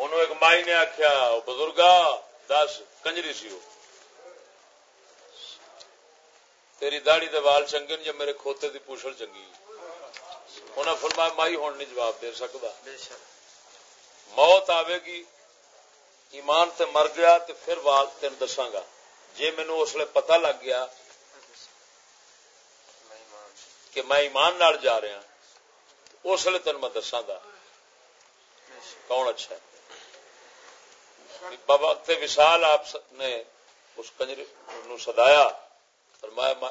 انہوں ایک مائی نے آخیا بزرگا دس کنجری سی وہ تیری داڑی دے وال چنگے جب میرے کھوتے دی پوچھل چنگی؟ انہیں فرمایا مائی ہوں نہیں جواب دے سکتا موت آئے گی ایمان تے مر گیا تے پھر وال تین دساں گا۔ جی مینو اس لیے پتا لگ گیا کہ میں ایمان نال جا رہا اس لیے تین میں دساں کون اچھا ہے؟ بابا وشال آپ نے اس کنجری نو سدایا، فرمایا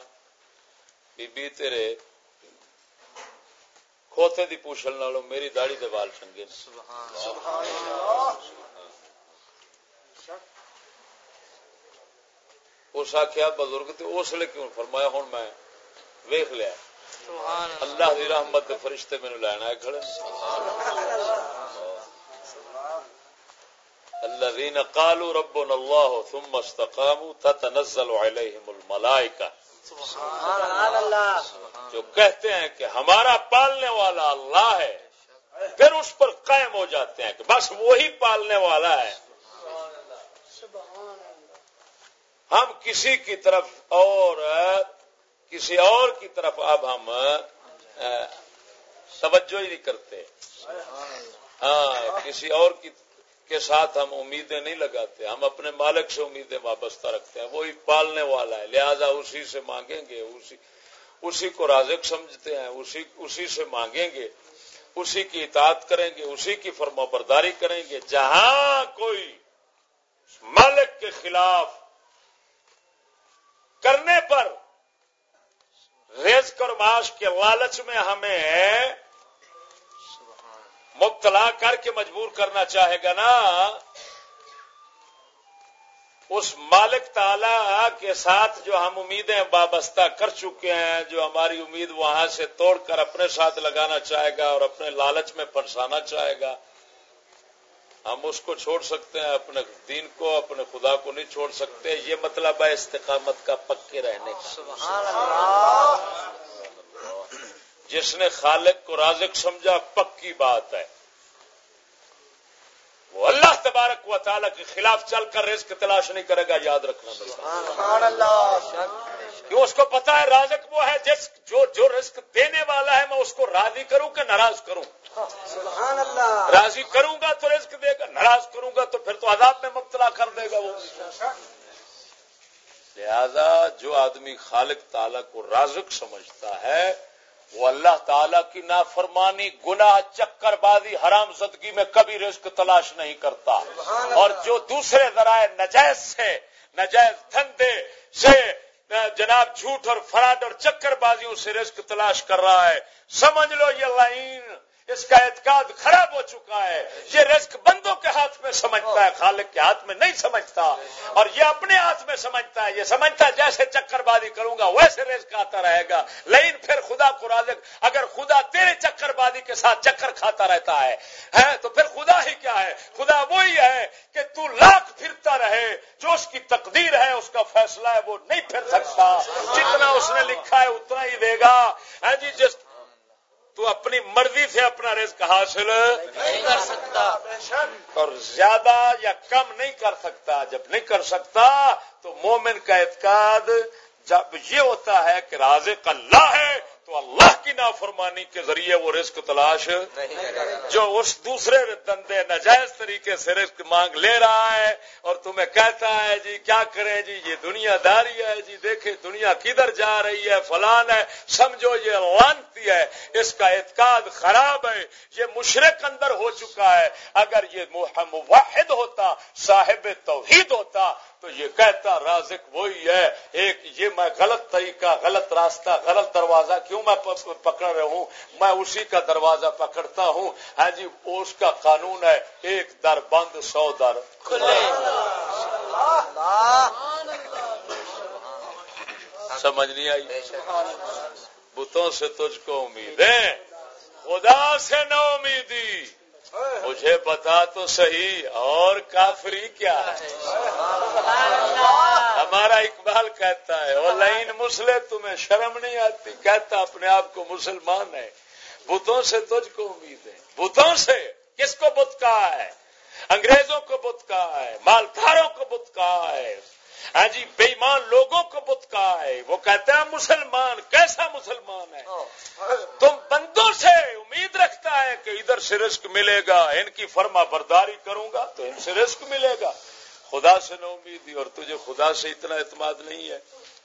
بی بی تیرے کھوتے دی پوچھل نالوں میری داڑی دے وال چنگے اس آخیا بزرگ اس لیے کیوں؟ فرمایا ہوں میں ویخ لیا۔ اللہ دی رحمت فرشتے میرے لینا ہے کھڑے الذين قالوا ربنا الله ثم استقاموا تتنزل عليهم الملائكه سبحان اللہ جو کہتے ہیں کہ ہمارا پالنے والا اللہ ہے پھر اس پر قائم ہو جاتے ہیں کہ بس وہی پالنے والا ہے۔ ہم کسی کی طرف اور کسی اور کی طرف اب ہم توجہ ہی نہیں کرتے۔ ہاں کسی اور کی کے ساتھ ہم امیدیں نہیں لگاتے، ہم اپنے مالک سے امیدیں وابستہ رکھتے ہیں، وہی پالنے والا ہے، لہذا اسی سے مانگیں گے، اسی اسی کو رازق سمجھتے ہیں، اسی اسی سے مانگیں گے، اسی کی اطاعت کریں گے، اسی کی فرما برداری کریں گے، جہاں کوئی مالک کے خلاف کرنے پر ریز اور معاش کے لالچ میں ہمیں مبتلا کر کے مجبور کرنا چاہے گا نا، اس مالک تعالی کے ساتھ جو ہم امیدیں وابستہ کر چکے ہیں، جو ہماری امید وہاں سے توڑ کر اپنے ساتھ لگانا چاہے گا اور اپنے لالچ میں پرسانا چاہے گا، ہم اس کو چھوڑ سکتے ہیں، اپنے دین کو، اپنے خدا کو نہیں چھوڑ سکتے۔ یہ مطلب ہے استقامت کا پکے رہنے کا۔ جس نے خالق کو رازق سمجھا پکی بات ہے۔ وہ اللہ تبارک و تعالیٰ کے خلاف چل کر رزق تلاش نہیں کرے گا یاد رکھنا۔ کیوں اس کو پتا ہے رازق وہ ہے جس جو جو رزق دینے والا ہے میں اس کو راضی کروں کہ ناراض کروں۔ راضی کروں گا تو رزق دے گا ناراض کروں گا تو پھر تو عذاب میں مبتلا کر دے گا وہ۔ لہذا جو آدمی خالق تعالیٰ کو رازق سمجھتا ہے وہ اللہ تعالی کی نافرمانی گناہ چکر بازی حرام زدگی میں کبھی رزق تلاش نہیں کرتا۔ اور جو دوسرے ذرائع نجائز سے نجائز دھندے سے جناب جھوٹ اور فراڈ اور چکر بازیوں سے رزق تلاش کر رہا ہے سمجھ لو یہ لائن۔ اس کا اعتقاد خراب ہو چکا ہے۔ یہ رزق بندوں کے ہاتھ میں سمجھتا ہے، خالق کے ہاتھ میں نہیں سمجھتا۔ اور یہ اپنے ہاتھ میں سمجھتا ہے، یہ سمجھتا ہے، جیسے چکر بازی کروں گا، ویسے رزق آتا رہے گا۔ لیکن پھر خدا کو رازق، اگر خدا تیرے چکر بازی کے ساتھ چکر کھاتا رہتا ہے تو پھر خدا ہی کیا ہے؟ خدا وہی ہے کہ تو لاکھ پھرتا رہے۔ جو اس کی تقدیر ہے، اس کا فیصلہ ہے، وہ نہیں پھر سکتا۔ جتنا اس نے لکھا ہے، اتنا ہی دے گا۔ جی جس تو اپنی مرضی سے اپنا رزق حاصل نہیں کر سکتا اور زیادہ یا کم نہیں کر سکتا۔ جب نہیں کر سکتا تو مومن کا اعتقاد جب یہ ہوتا ہے کہ رازق اللہ ہے تو اللہ کی نافرمانی کے ذریعے وہ رزق تلاش جو اس دوسرے دندے نجائز طریقے سے رزق مانگ لے رہا ہے اور تمہیں کہتا ہے جی کیا کریں؟ جی یہ دنیا داری ہے جی دیکھیں دنیا کدھر جا رہی ہے، فلان ہے، سمجھو یہ لانتی ہے، اس کا اعتقاد خراب ہے، یہ مشرق اندر ہو چکا ہے، اگر یہ واحد ہوتا، صاحب توحید ہوتا تو یہ کہتا رازق وہی ہے، ایک یہ میں غلط طریقہ، غلط راستہ، غلط دروازہ کیوں میں پکڑ رہا ہوں؟ میں اسی کا دروازہ پکڑتا ہوں۔ ہاں جی اس کا قانون ہے، ایک در بند، سو در کھلے۔ سمجھ نہیں آئی؟ بتوں سے تجھ کو امید ہے۔ خدا سے نہ امیدی مجھے بتا تو صحیح اور کافری کیا ہے۔ ہمارا اقبال کہتا ہے اور لائن مسلے تمہیں شرم نہیں آتی؟ کہتا اپنے آپ کو مسلمان ہے۔ بتوں سے تجھ کو امید ہے۔ بتوں سے؟ کس کو بت کہا ہے؟ انگریزوں کو بت کہا ہے مالداروں کو بت کہا ہے۔ ہاں جی بےمان لوگوں کو بت کہا ہے وہ کہتا ہے مسلمان کیسا مسلمان ہے؟ تم بندوں سے امید رکھتا ہے کہ ادھر سے رزق ملے گا۔ ان کی فرما برداری کروں گا تو ان سے رزق ملے گا۔ خدا سے نہ امید اور تجھے خدا سے اتنا اعتماد نہیں ہے۔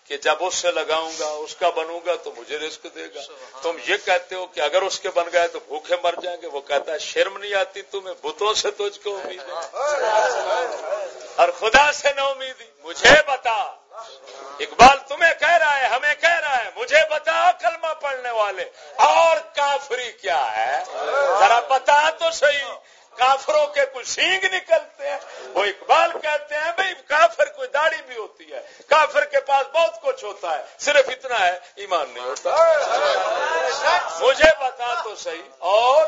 کہ جب اس سے لگاؤں گا اس کا بنوں گا تو مجھے رزق دے گا۔ تم یہ کہتے ہو کہ اگر اس کے بن گئے تو بھوکے مر جائیں گے۔ وہ کہتا ہے شرم نہیں آتی تمہیں بتوں سے تجھ کو امید ہے۔ اور خدا سے نہ امیدی مجھے بتا۔ اقبال تمہیں کہہ رہا ہے ہمیں کہہ رہا ہے مجھے بتا کلمہ پڑھنے والے۔ اور کافری کیا ہے؟ ذرا بتا تو صحیح۔ کافروں کے کچھ سینگ نکلتے ہیں۔ وہ اقبال کہتے ہیں، بھائی، کافر کوئی داڑھی بھی ہوتی ہے۔ کافر کے پاس بہت کچھ ہوتا ہے، صرف اتنا ہے، ایمان نہیں ہوتا۔ مجھے بتا تو صحیح، اور؟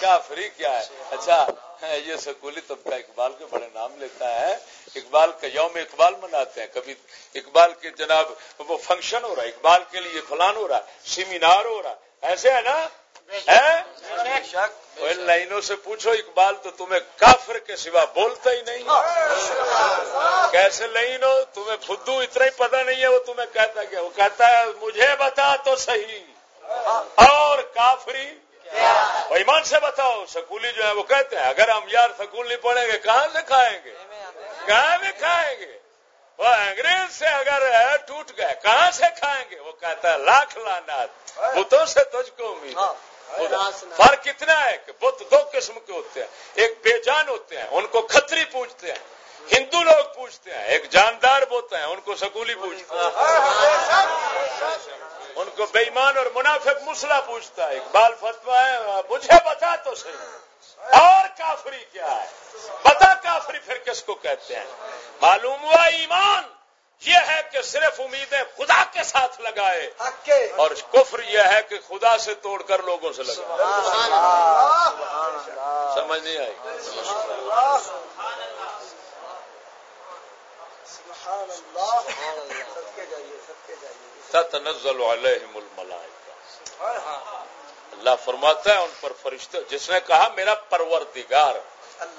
کافری کیا ہے؟ اچھا یہ سکولی طبقہ اقبال کے بڑے نام لیتا ہے۔ اقبال کا یوم اقبال مناتے ہیں۔ کبھی اقبال کے جناب وہ فنکشن ہو رہا ہے، اقبال کے لیے فلان ہو رہا ہے سیمینار ہو رہا ہے۔ ایسے ہے نا؟ لائنوں سے پوچھو اقبال تو تمہیں کافر کے سوا بولتا ہی نہیں۔ کیسے لائن ہو؟ تمہیں خدو اتنا ہی پتہ نہیں ہے وہ تمہیں کہتا کیا؟ وہ کہتا ہے مجھے بتا تو صحیح۔ اور کافری؟ ایمان سے بتاؤ سکولی جو ہے وہ کہتے ہیں اگر ہم یار سکول نہیں پڑھیں گے کہاں سے کھائیں گے؟ کہاں سے کھائیں گے؟ وہ انگریز سے اگر ٹوٹ گئے کہاں سے کھائیں گے؟ وہ کہتا ہے لاکھ لانا بتوں سے تجھ کو امید فرق کتنا ہے کہ بت دو قسم کے ہوتے ہیں۔ ایک بے جان ہوتے ہیں ان کو کھتری پوچھتے ہیں۔ ہندو لوگ پوچھتے ہیں ایک جاندار بوتے ہیں ان کو سکولی پوچھتے ہیں۔ ان کو بےمان اور منافق مسلح پوچھتا ہے۔ اقبال فتوا ہے مجھے بتا تو صحیح۔ اور کافری کیا ہے؟ بتا کافری پھر کس کو کہتے ہیں؟ معلوم ہوا ایمان۔ یہ ہے کہ صرف امیدیں خدا کے ساتھ لگائے اور کفر یہ ہے کہ خدا سے توڑ کر لوگوں سے لگائے۔ سمجھ نہیں آئی؟ تنزل علیہم الملائکہ۔ اللہ۔ فرماتا ہے ان پر فرشتے جس نے کہا میرا پروردگار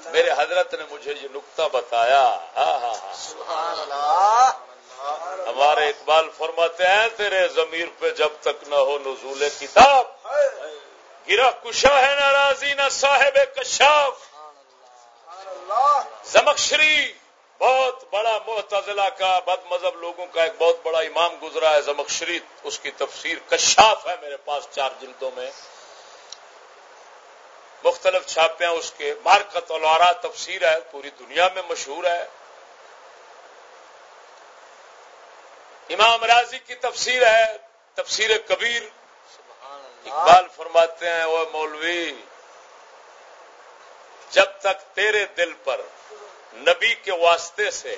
میرے حضرت نے مجھے یہ نقطہ بتایا۔ ہاں ہاں ہاں۔ ہمارے اقبال فرماتے ہیں، تیرے ضمیر پہ جب تک نہ ہو نزول کتاب گرا کشا ہے ناراضی نہ صاحب کشاف۔ زمکشری بہت بڑا محتضلا کا، بد مذہب لوگوں کا ایک بہت بڑا امام گزرا ہے زمکشری اس کی تفسیر کشاف ہے میرے پاس چار جلدوں میں۔ مختلف چھاپے اس کے، مارکت الارا تفسیر ہے، پوری دنیا میں مشہور ہے۔ امام راضی کی تفسیر ہے تفسیر کبیر۔ اقبال فرماتے ہیں وہ مولوی جب تک تیرے دل پر نبی کے واسطے سے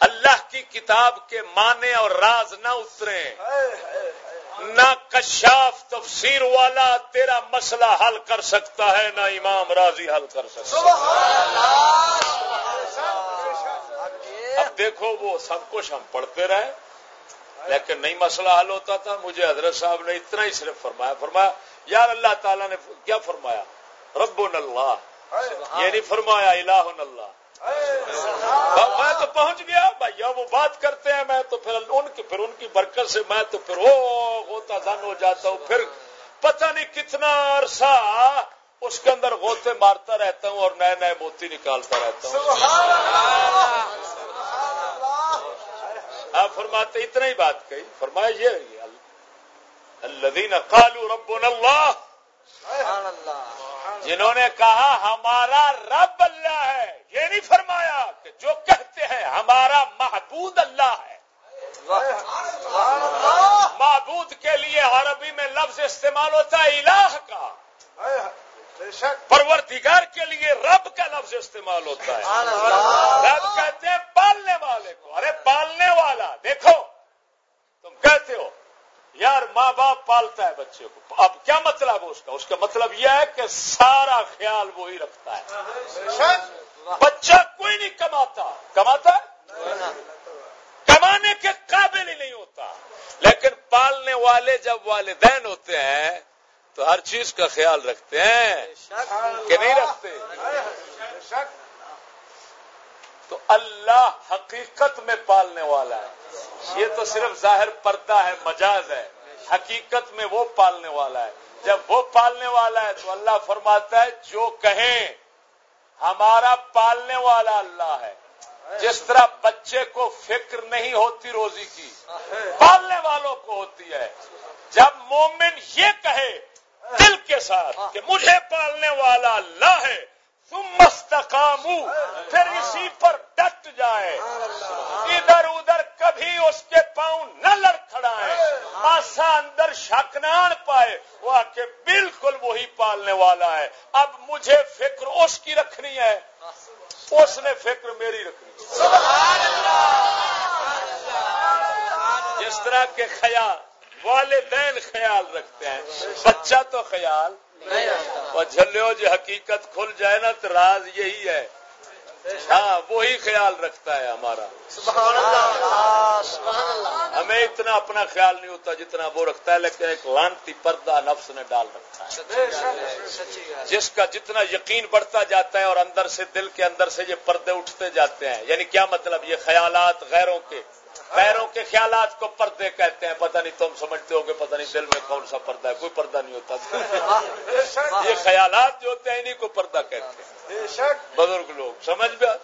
اللہ کی کتاب کے معنی اور راز نہ اترے نہ کشاف تفسیر والا تیرا مسئلہ حل کر سکتا ہے نہ امام راضی حل کر سکتا اب دیکھو وہ سب کچھ ہم پڑھتے رہے لیکن نہیں مسئلہ حل ہوتا تھا مجھے حضرت صاحب نے اتنا ہی صرف فرمایا فرمایا یار اللہ تعالیٰ نے کیا فرمایا؟ رب اللہ یہ نہیں فرمایا الہ اللہ۔ میں تو پہنچ گیا بھائی وہ بات کرتے ہیں میں تو پھر ان کی پھر ان کی برکت سے میں تو پھر وہ ہوتا دن ہو جاتا ہوں پھر پتہ نہیں کتنا عرصہ اس کے اندر غوطے مارتا رہتا ہوں اور نئے نئے موتی نکالتا رہتا ہوں۔ آپ فرماتے اتنا ہی بات کہی۔ فرمایا یہ الذین قالوا ربنا اللہ۔ جنہوں نے کہا ہمارا رب اللہ ہے۔ یہ نہیں فرمایا کہ جو کہتے ہیں ہمارا محبود اللہ ہے۔ معبود کے لیے عربی میں لفظ استعمال ہوتا ہے الہ کا۔ پروردگار کے لیے رب کا لفظ استعمال ہوتا ہے۔ رب کہتے ہیں پالنے والے کو۔ ارے پالنے والا دیکھو تم کہتے ہو یار ماں باپ پالتا ہے بچے کو۔ اب کیا مطلب ہے اس کا؟ اس کا مطلب یہ ہے کہ سارا خیال وہی رکھتا ہے۔ بچہ کوئی نہیں کماتا۔ کماتا کمانے کے قابل ہی نہیں ہوتا۔ لیکن پالنے والے جب والدین ہوتے ہیں تو ہر چیز کا خیال رکھتے ہیں کہ نہیں رکھتے؟ تو اللہ حقیقت میں پالنے والا ہے۔ یہ تو صرف ظاہر پردہ ہے، مجاز ہے۔ حقیقت میں وہ پالنے والا ہے۔ جب وہ پالنے والا ہے تو اللہ فرماتا ہے، جو کہیں، ہمارا پالنے والا اللہ ہے۔ جس طرح بچے کو فکر نہیں ہوتی روزی کی، پالنے والوں کو ہوتی ہے۔ جب مومن یہ کہے دل کے ساتھ کہ مجھے پالنے والا اللہ ہے۔ تم مستقام پھر اسی پر ڈٹ جائے۔ ادھر ادھر کبھی اس کے پاؤں نہ لڑکھڑائے۔ ماسا اندر شک نہ پائے۔ وہ کے بالکل وہی پالنے والا ہے۔ اب مجھے فکر اس کی رکھنی ہے۔ اس نے فکر میری رکھنی جس طرح کے خیال والدین خیال رکھتے ہیں۔ بچہ تو خیال۔ اور جھلو جو حقیقت کھل جائے نا تو راز یہی ہے۔ ہاں وہی خیال رکھتا ہے ہمارا۔ ہمیں اتنا اپنا خیال نہیں ہوتا جتنا وہ رکھتا ہے، لیکن ایک لانتی پردہ نفس نے ڈال رکھا ہے۔ جس کا جتنا یقین بڑھتا جاتا ہے اور اندر سے دل کے اندر سے یہ پردے اٹھتے جاتے ہیں۔ یعنی کیا مطلب؟ یہ خیالات غیروں کے۔ غیروں کے خیالات کو پردے کہتے ہیں۔ پتہ نہیں تم سمجھتے ہو کہ پتہ نہیں دل میں کون سا پردہ ہے۔ کوئی پردہ نہیں ہوتا۔ یہ خیالات جو ہوتے ہیں انہیں کو پردہ کہتے ہیں۔ بزرگ لوگ، سمجھ گیا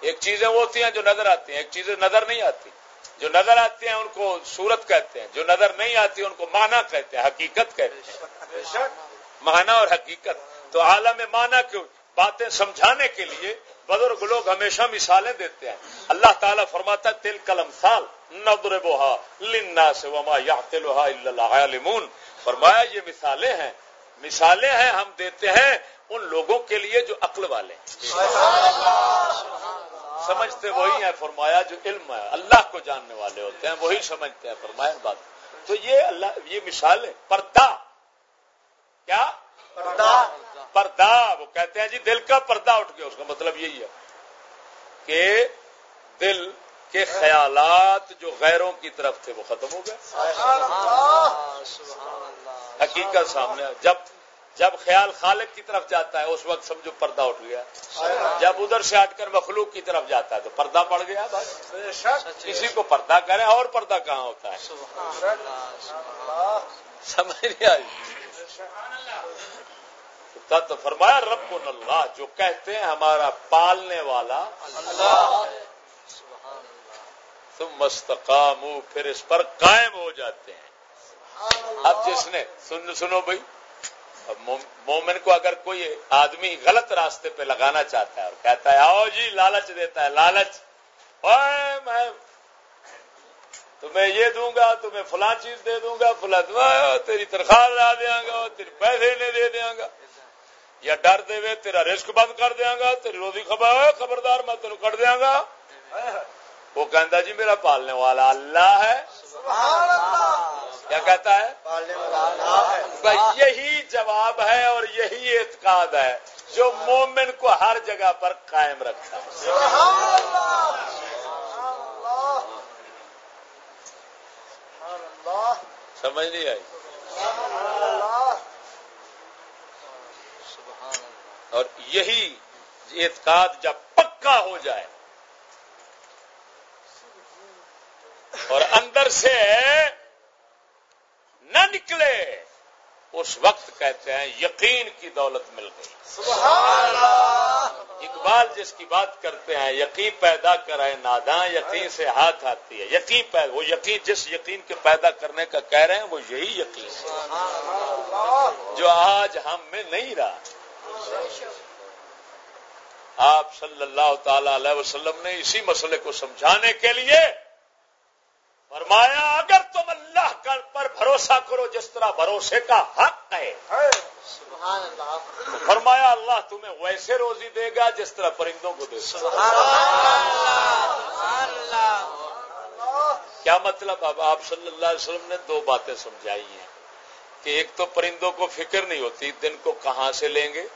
ایک چیزیں وہ ہوتی ہیں جو نظر آتی ہیں، ایک چیزیں نظر نہیں آتی۔ جو نظر آتی ہیں، ان کو صورت کہتے ہیں۔ جو نظر نہیں آتی، ان کو مانا کہتے ہیں، حقیقت کہتے ہیں۔ مانا اور حقیقت۔ تو عالم مانا کی باتیں سمجھانے کے لیے بزرگ لوگ ہمیشہ مثالیں دیتے ہیں۔ اللہ تعالیٰ فرماتا ہے تل قلم سال نبر بوہا لنا سے وما یا فرمایا، یہ مثالیں ہیں۔ مثالیں ہیں، ہم دیتے ہیں ان لوگوں کے لیے جو عقل والے سمجھتے وہی ہیں، فرمایا، جو علم ہے، اللہ کو جاننے والے ہوتے ہیں، وہی سمجھتے ہیں، فرمایا بات۔ تو یہ اللہ، یہ مثال ہے۔ پردہ۔ کیا؟ پردہ۔ پردہ وہ کہتے ہیں جی دل کا پردہ اٹھ گیا اس کا مطلب یہی ہے کہ دل کے خیالات جو غیروں کی طرف تھے وہ ختم ہو گئے۔ حقیقت سامنے جب جب خیال خالق کی طرف جاتا ہے اس وقت سمجھو پردہ اٹھ گیا۔ جب ادھر سے ہٹ کر مخلوق کی طرف جاتا ہے تو پردہ پڑ گیا کسی کو پردہ کرے اور پردہ کہاں ہوتا ہے؟ سمجھ نہیں آئی۔ تو فرمایا رب اللہ، جو کہتے ہیں ہمارا پالنے والا تم مستقام پھر اس پر قائم ہو جاتے ہیں۔ اب جس نے، سن، سنو بھائی۔ مومن کو اگر کوئی آدمی غلط راستے پہ لگانا چاہتا ہے اور کہتا ہے، آؤ جی لالچ دیتا ہے، لالچ۔ میں تمہیں یہ دوں گا تمہیں فلاں چیز دے دوں گا فلاں تیری تنخواہ لا دیا گا تیرے پیسے نہیں دے دیا گا۔ یا ڈر دے تیرا رسک بند کر دیا گا تیری روزی خبر خبردار میں تینوں کٹ دیا گا۔ وہ کہتا جی میرا پالنے والا اللہ ہے۔ کیا کہتا ہے؟ یہی جواب ہے اور یہی اعتقاد ہے۔ جو مومن کو ہر جگہ پر قائم رکھتا ہے۔ سمجھ نہیں آئی۔ اور یہی اعتقاد جب پکا ہو جائے اور اندر سے نہ نکلے اس وقت کہتے ہیں یقین کی دولت مل گئی۔ اقبال جس کی بات کرتے ہیں یقین پیدا کرائے ناداں یقین سے ہاتھ آتی ہے۔ یقین پیدا وہ یقین جس یقین کے پیدا کرنے کا کہہ رہے ہیں وہ یہی یقین ہے۔ جو آج ہم میں نہیں رہا۔ آپ صلی اللہ تعالی علیہ وسلم نے اسی مسئلے کو سمجھانے کے لیے فرمایا اگر بھروسہ کرو جس طرح بھروسے کا حق ہے۔ فرمایا اللہ تمہیں ویسے روزی دے گا جس طرح پرندوں کو دے گا۔ کیا مطلب؟ اب آپ صلی اللہ علیہ وسلم نے دو باتیں سمجھائی ہیں کہ ایک تو پرندوں کو فکر نہیں ہوتی دن کو کہاں سے لیں گے۔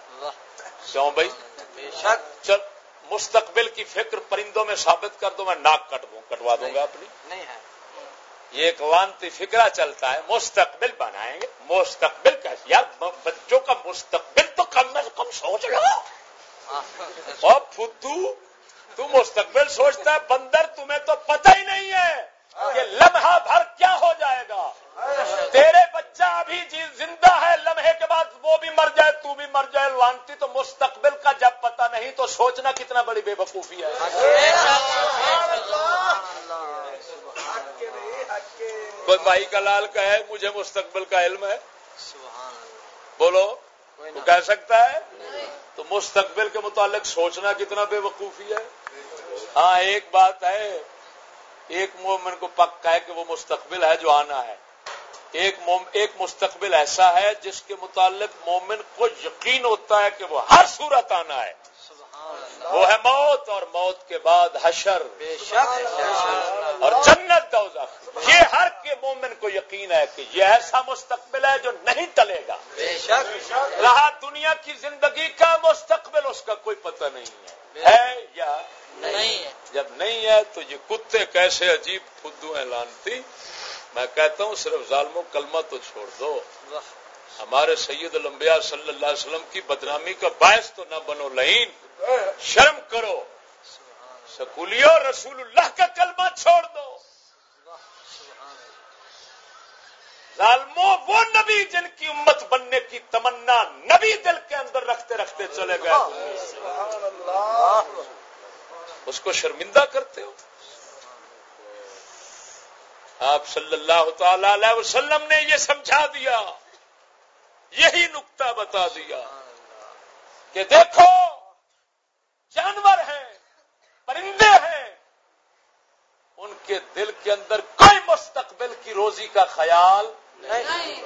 کیوں بھائی؟ چل مستقبل کی فکر پرندوں میں ثابت کر دو میں ناک کٹ دوں کٹوا دوں گا اپنی۔ یہ ایک وانتی فکرہ چلتا ہے، مستقبل بنائیں گے، مستقبل کیسے؟ یار بچوں کا مستقبل تو کم از کم سوچ لو۔ اور فدو تو مستقبل سوچتا ہے، بندر، تمہیں تو پتہ ہی نہیں ہے کہ لمحہ بھر کیا ہو جائے گا۔ تیرے بچہ ابھی جی زندہ ہے، لمحے کے بعد وہ بھی مر جائے، تو بھی مر جائے۔ لانتی تو مستقبل کا جب پتہ نہیں، تو سوچنا کتنا بڑی بے وقوفی ہے۔ کوئی بھائی کا لال کا ہے مجھے مستقبل کا علم ہے۔ بولو تو کہہ سکتا ہے؟ تو مستقبل کے متعلق سوچنا کتنا بے وقوفی ہے۔ ہاں ایک بات ہے ایک مومن کو پکا ہے کہ وہ مستقبل ہے جو آنا ہے۔ ایک ایک مستقبل ایسا ہے جس کے متعلق مومن کو یقین ہوتا ہے کہ وہ ہر صورت آنا ہے۔ وہ ہے موت اور موت کے بعد حشر۔ اور جنت یہ ہر کے مومن کو یقین ہے کہ یہ ایسا مستقبل ہے جو نہیں ٹلے گا۔ رہا دنیا کی زندگی کا مستقبل اس کا کوئی پتہ نہیں ہے۔ یا نہیں؟ جب نہیں ہے تو یہ کتے کیسے عجیب خدو ہیں لانتی میں کہتا ہوں صرف ظالموں کلمہ تو چھوڑ دو۔ ہمارے سید الانبیاء صلی اللہ علیہ وسلم کی بدنامی کا باعث تو نہ بنو لہین شرم کرو۔ سکولیو رسول اللہ کا کلمہ چھوڑ دو۔ ظالموں وہ نبی جن کی امت بننے کی تمنا نبی دل کے اندر رکھتے رکھتے چلے گئے۔ اس کو شرمندہ کرتے ہو۔ آپ صلی اللہ تعالی علیہ وسلم نے یہ سمجھا دیا۔ یہی نقطہ بتا دیا کہ دیکھو، جانور ہیں۔ پرندے ہیں۔ ان کے دل کے اندر کوئی مستقبل کی روزی کا خیال نہیں۔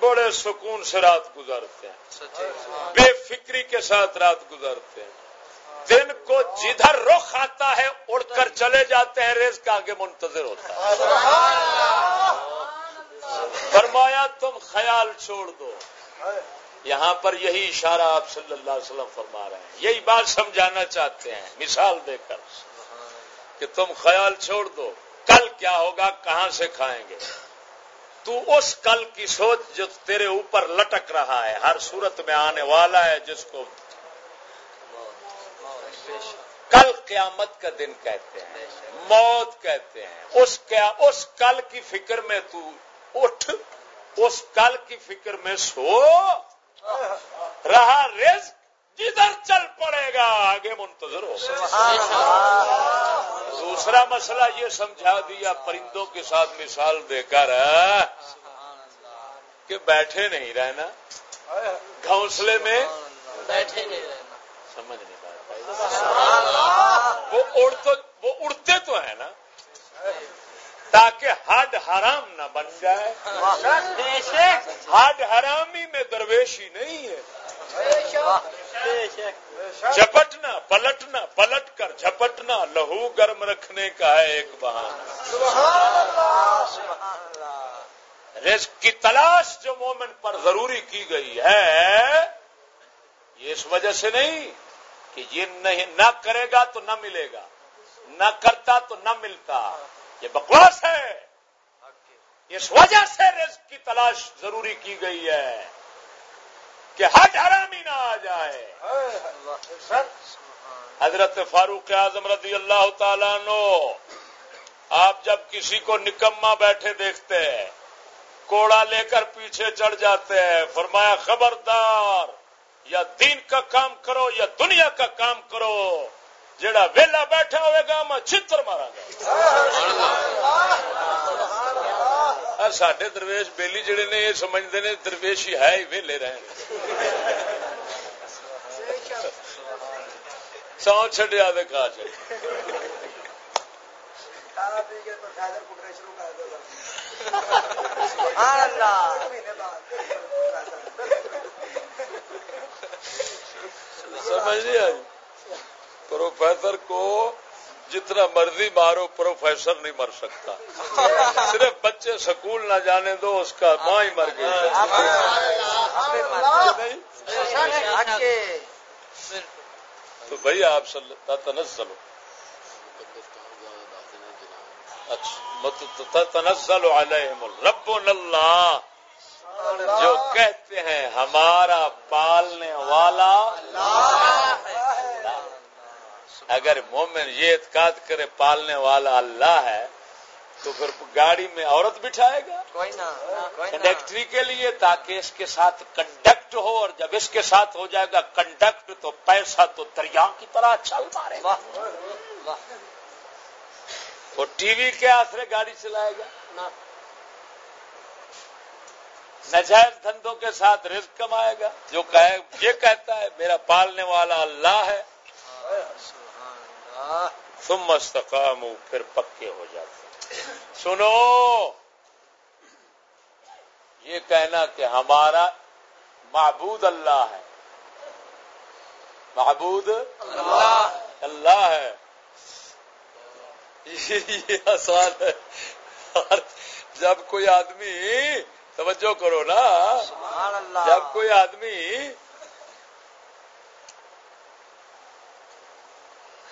بڑے سکون سے رات گزارتے ہیں۔ بے فکری کے ساتھ رات گزارتے ہیں۔ دن کو جدھر رخ آتا ہے اڑ کر چلے جاتے ہیں ریز کا آگے منتظر ہوتا ہے۔ فرمایا تم خیال چھوڑ دو۔ یہاں پر یہی اشارہ آپ صلی اللہ علیہ وسلم فرما رہے ہیں۔ یہی بات سمجھانا چاہتے ہیں۔ مثال دے کر کہ تم خیال چھوڑ دو۔ کل کیا ہوگا؟ کہاں سے کھائیں گے؟ تو اس کل کی سوچ جو تیرے اوپر لٹک رہا ہے، ہر صورت میں آنے والا ہے جس کو کل قیامت کا دن کہتے ہیں، موت کہتے ہیں۔ اس کیا، اس کل کی فکر میں تو اٹھ، اس کل کی فکر میں سو۔ رہا رزق جدھر چل پڑے گا آگے منتظر ہو۔ دوسرا مسئلہ یہ سمجھا دیا پرندوں کے ساتھ مثال دے کر کہ بیٹھے نہیں رہنا۔ گھونسلے میں بیٹھے نہیں رہنا۔ سمجھ نہیں وہ وہ اڑتے تو ہیں نا تاکہ ہڈ حرام نہ بن جائے۔ ہڈ حرامی میں درویشی نہیں ہے۔ جھپٹنا پلٹنا پلٹ کر جھپٹنا لہو گرم رکھنے کا ہے ایک بہان رزق کی تلاش جو مومنٹ پر ضروری کی گئی ہے یہ اس وجہ سے نہیں کہ یہ نہیں نہ کرے گا تو نہ ملے گا۔ نہ کرتا تو نہ ملتا۔ یہ بکواس ہے۔ اس وجہ سے رزق کی تلاش ضروری کی گئی ہے کہ ہٹ حرامی نہ آ جائے۔ حضرت فاروق اعظم رضی اللہ تعالیٰ نو آپ جب کسی کو نکما بیٹھے دیکھتے ہیں، کوڑا لے کر پیچھے چڑھ جاتے ہیں، فرمایا خبردار، یا دین کا کام کرو یا دنیا کا کام کرو۔ جڑا ویلا بیٹھا ہوئے گا، میں چتر مارا گا۔ سڈے درویش بےلی جڑے نے، یہ سمجھتے ہیں درویش ہی ہے ہی ویلے رہے سو چڈیا کھا چ سمجھ نہیں آئی؟ پروفیسر کو جتنا مرضی مارو، پروفیسر نہیں مر سکتا۔ صرف بچے سکول نہ جانے دو، اس کا ماں ہی مر گئی۔ تو بھائی آپ تنس چلو اچھا تنزل علیہم رب اللہ۔ جو کہتے ہیں، ہمارا پالنے والا۔ اگر مومن یہ اعتقاد کرے پالنے والا اللہ ہے تو پھر گاڑی میں عورت بٹھائے گا۔ کنڈکٹری کے لیے تاکہ اس کے ساتھ کنڈکٹ ہو اور جب اس کے ساتھ ہو جائے گا کنڈکٹ تو پیسہ تو دریا کی طرح چل مارے گا۔ وہ ٹی وی کے آسرے گاڑی چلائے گا۔ نجائز دھندوں کے ساتھ رزق کمائے گا۔ جو کہے یہ کہتا ہے میرا پالنے والا اللہ ہے۔ تم مستقام پھر پکے ہو جاتے سنو یہ کہنا کہ ہمارا معبود اللہ ہے۔ معبود اللہ ہے۔ یہ آسان ہے۔ جب کوئی آدمی توجہ کرو نا جب کوئی آدمی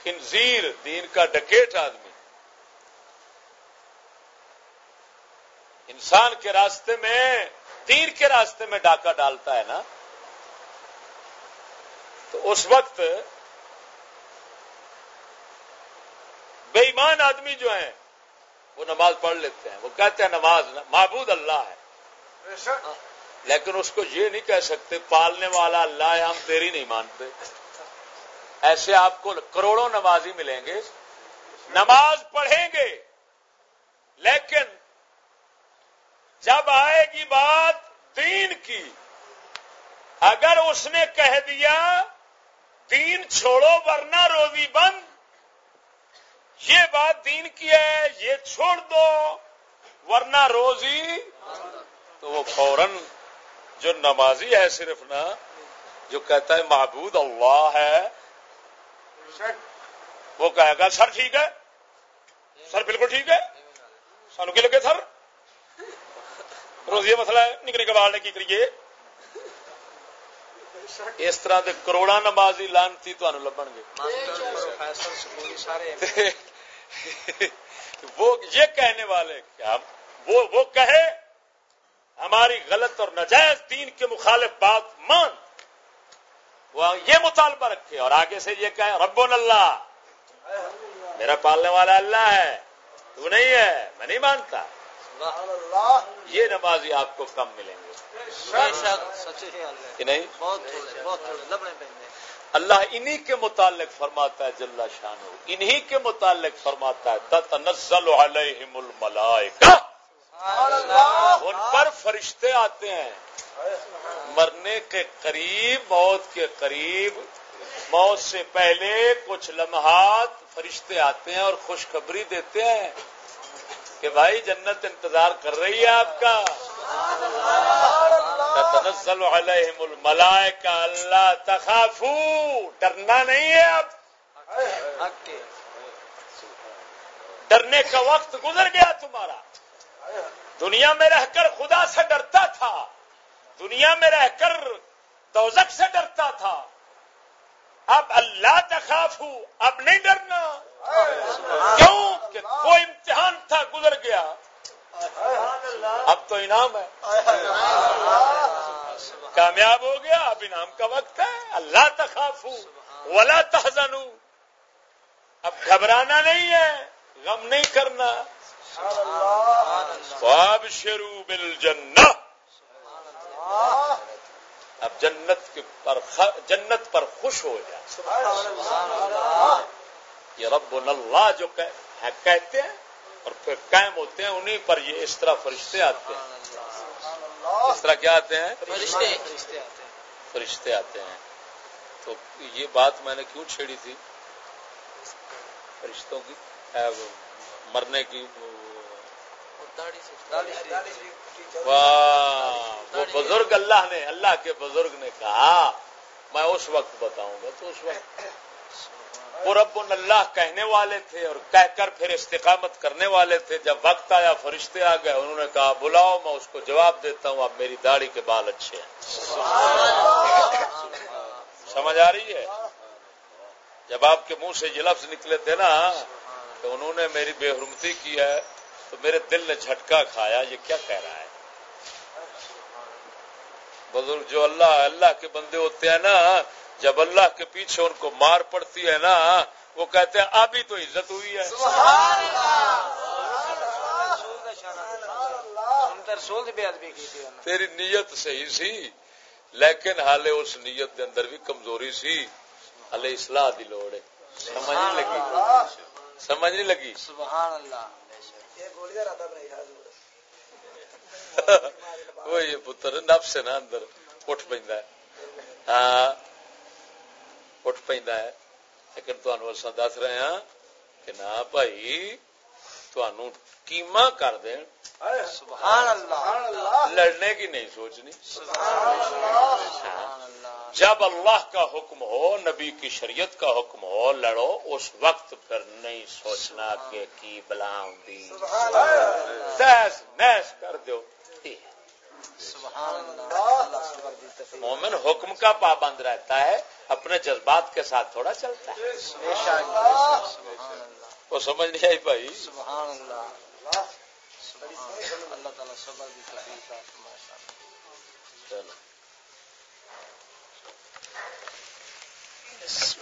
خنزیر دین کا ڈکیٹ آدمی۔ انسان کے راستے میں دین کے راستے میں ڈاکہ ڈالتا ہے نا۔ تو اس وقت بے ایمان آدمی جو ہیں وہ نماز پڑھ لیتے ہیں۔ وہ کہتے ہیں نماز معبود اللہ ہے۔ لیکن اس کو یہ نہیں کہہ سکتے پالنے والا اللہ ہے ہم تیری نہیں مانتے۔ ایسے آپ کو کروڑوں نمازی ملیں گے، نماز پڑھیں گے، لیکن جب آئے گی بات دین کی، اگر اس نے کہہ دیا دین چھوڑو ورنہ روزی بند، یہ بات دین کی ہے، یہ چھوڑ دو، ورنہ روزی تو وہ فوراً جو نمازی ہے صرف نا، جو کہتا ہے معبود اللہ ہے وہ کہے گا، سر ٹھیک ہے؟ سر بالکل ٹھیک ہے؟ سانو کی لگے سر؟ روز یہ مسئلہ ہے نکلے کے کی کریے؟ اس طرح کے کروڑا نمازی لانتی تو لبن گے۔ وہ یہ کہنے والے کیا وہ وہ کہے، ہماری غلط اور نجائز دین کے مخالف بات مان۔ وہ یہ مطالبہ رکھے اور آگے سے یہ کہے رب اللہ میرا پالنے والا اللہ ہے تو نہیں ہے میں نہیں مانتا۔ یہ نمازی آپ کو کم ملیں گے۔ نہیں؟ اللہ انہی کے متعلق فرماتا ہے جل شان انہی کے متعلق فرماتا ہے تنزل علیہم الملائکہ۔ ان پر فرشتے آتے ہیں۔ مرنے کے قریب موت کے قریب موت سے پہلے کچھ لمحات فرشتے آتے ہیں اور خوشخبری دیتے ہیں کہ بھائی جنت انتظار کر رہی ہے آپ کا۔ تنزل علیہم الملائکہ اللہ تخافو۔ ڈرنا نہیں ہے اب۔ ڈرنے کا وقت گزر گیا تمہارا۔ دنیا میں رہ کر خدا سے ڈرتا تھا۔ دنیا میں رہ کر دوزک سے ڈرتا تھا۔ اب اللہ تخاف ہوں، اب نہیں ڈرنا۔ کیوں؟ کہ وہ امتحان تھا، گزر گیا۔ اب تو انعام ہے۔ کامیاب ہو گیا، اب انعام کا وقت ہے۔ اللہ تخاف ہوں۔ ولا تحزن اب گھبرانا نہیں ہے، غم نہیں کرنا۔ خواب شروع مل اب جنت کے پر جنت پر خوش ہو جائے یہ رب اللہ جو کہتے ہیں اور پھر قائم ہوتے ہیں انہیں پر یہ اس طرح فرشتے آتے ہیں۔ اس طرح کیا آتے ہیں؟ فرشتے۔ آتے ہیں۔ تو یہ بات میں نے کیوں چھیڑی تھی؟ فرشتوں کی مرنے کی وہ بزرگ اللہ نے، اللہ کے بزرگ نے کہا، میں اس وقت بتاؤں گا، تو اس وقت۔ وہ رب اللہ کہنے والے تھے اور کہہ کر پھر استقامت کرنے والے تھے۔ جب وقت آیا، فرشتے آ گئے، انہوں نے کہا، بلاؤ، میں اس کو جواب دیتا ہوں اب میری داڑھی کے بال اچھے ہیں۔ سمجھ آ رہی ہے؟ جب آپ کے منہ سے یہ لفظ نکلے تھے نا کہ انہوں نے میری بے حرمتی کی ہے۔ تو میرے دل نے جھٹکا کھایا، یہ کیا کہہ رہا ہے؟ بزرگ، جو اللہ اللہ کے بندے ہوتے ہیں نا، جب اللہ کے پیچھے ان کو مار پڑتی ہے نا، وہ کہتے ہیں ابھی تو عزت ہوئی ہے۔ تیری نیت صحیح سی، لیکن حالے اس نیت کے اندر بھی کمزوری سی۔ ہلے اصلاح دی لوڑ ہے۔ سمجھ نہیں لگی؟ سمجھ نہیں لگی؟ سبحان اللہ وہی پتر نفس ہے نا اندر اٹھ ہاں اٹھ لیکن دس رہے ہیں کہ بھائی کیما کر دین۔ لڑنے کی نہیں سوچنی۔ جب اللہ کا حکم ہو نبی کی شریعت کا حکم ہو لڑو اس وقت پھر نہیں سوچنا کہ کی بلا نیس کر دو مومن حکم کا پابند رہتا ہے اپنے جذبات کے ساتھ تھوڑا چلتا ہے۔ وہ سمجھ نہیں آئی بھائی۔ اللہ۔ تعالیٰ چلو۔ Yes.